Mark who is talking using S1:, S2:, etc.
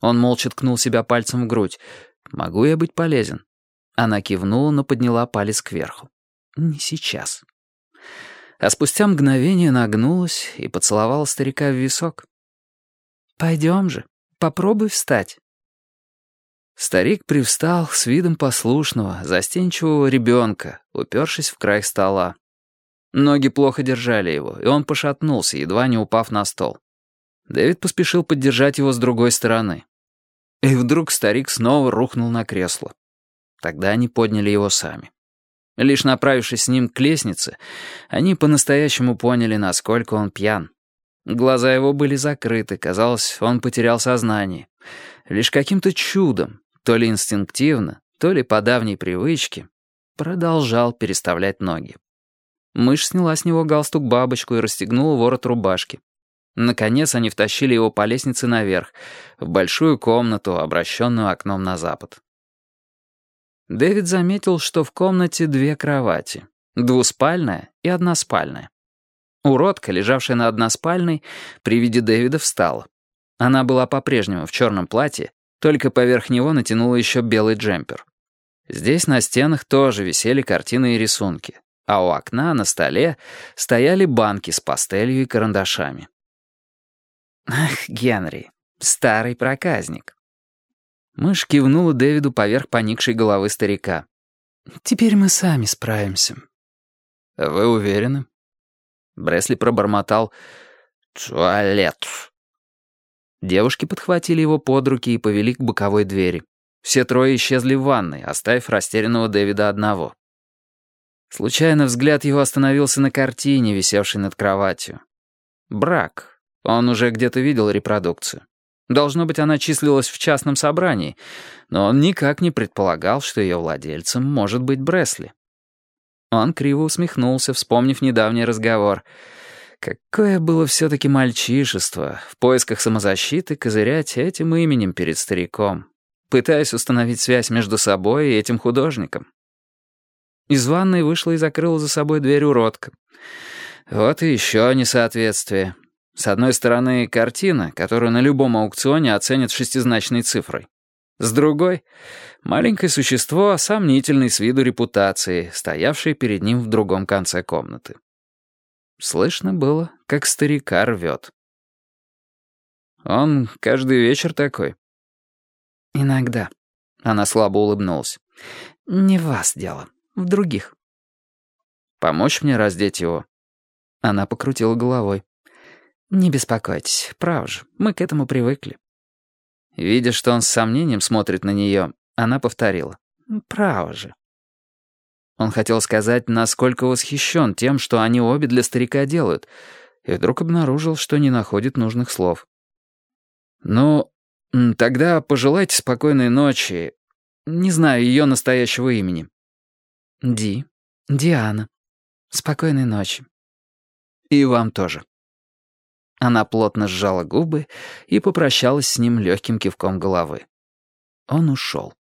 S1: Он молча ткнул себя пальцем в грудь. «Могу я быть полезен?» Она кивнула, но подняла палец кверху. «Не сейчас». А спустя мгновение нагнулась и поцеловала старика в висок. «Пойдем же, попробуй встать». Старик привстал с видом послушного, застенчивого ребенка, упершись в край стола. Ноги плохо держали его, и он пошатнулся, едва не упав на стол. Дэвид поспешил поддержать его с другой стороны. И вдруг старик снова рухнул на кресло. Тогда они подняли его сами. Лишь направившись с ним к лестнице, они по-настоящему поняли, насколько он пьян. Глаза его были закрыты, казалось, он потерял сознание. Лишь каким-то чудом, то ли инстинктивно, то ли по давней привычке, продолжал переставлять ноги. Мышь сняла с него галстук-бабочку и расстегнула ворот рубашки. Наконец они втащили его по лестнице наверх, в большую комнату, обращенную окном на запад. Дэвид заметил, что в комнате две кровати. Двуспальная и односпальная. Уродка, лежавшая на односпальной, при виде Дэвида встала. Она была по-прежнему в черном платье, только поверх него натянула еще белый джемпер. Здесь на стенах тоже висели картины и рисунки, а у окна на столе стояли банки с пастелью и карандашами. «Ах, Генри, старый проказник». Мышь кивнула Дэвиду поверх поникшей головы старика. «Теперь мы сами справимся». «Вы уверены?» Бресли пробормотал «Туалет». Девушки подхватили его под руки и повели к боковой двери. Все трое исчезли в ванной, оставив растерянного Дэвида одного. Случайно взгляд его остановился на картине, висевшей над кроватью. Брак, он уже где-то видел репродукцию. Должно быть, она числилась в частном собрании, но он никак не предполагал, что ее владельцем может быть Бресли. Он криво усмехнулся, вспомнив недавний разговор. Какое было все-таки мальчишество в поисках самозащиты козырять этим именем перед стариком, пытаясь установить связь между собой и этим художником. Из ванной вышла и закрыла за собой дверь уродка. Вот и еще несоответствие. С одной стороны, картина, которую на любом аукционе оценят шестизначной цифрой. С другой — маленькое существо сомнительной с виду репутации, стоявшее перед ним в другом конце комнаты. Слышно было, как старика рвет. «Он каждый вечер такой?» «Иногда». Она слабо улыбнулась. «Не в вас дело, в других». «Помочь мне раздеть его?» Она покрутила головой. «Не беспокойтесь, право же, мы к этому привыкли». Видя, что он с сомнением смотрит на нее, она повторила. «Право же». Он хотел сказать, насколько восхищен тем, что они обе для старика делают, и вдруг обнаружил, что не находит нужных слов. «Ну, тогда пожелайте спокойной ночи. Не знаю ее настоящего имени». «Ди. Диана. Спокойной ночи». «И вам тоже». Она плотно сжала губы и попрощалась с ним легким кивком головы. Он ушел.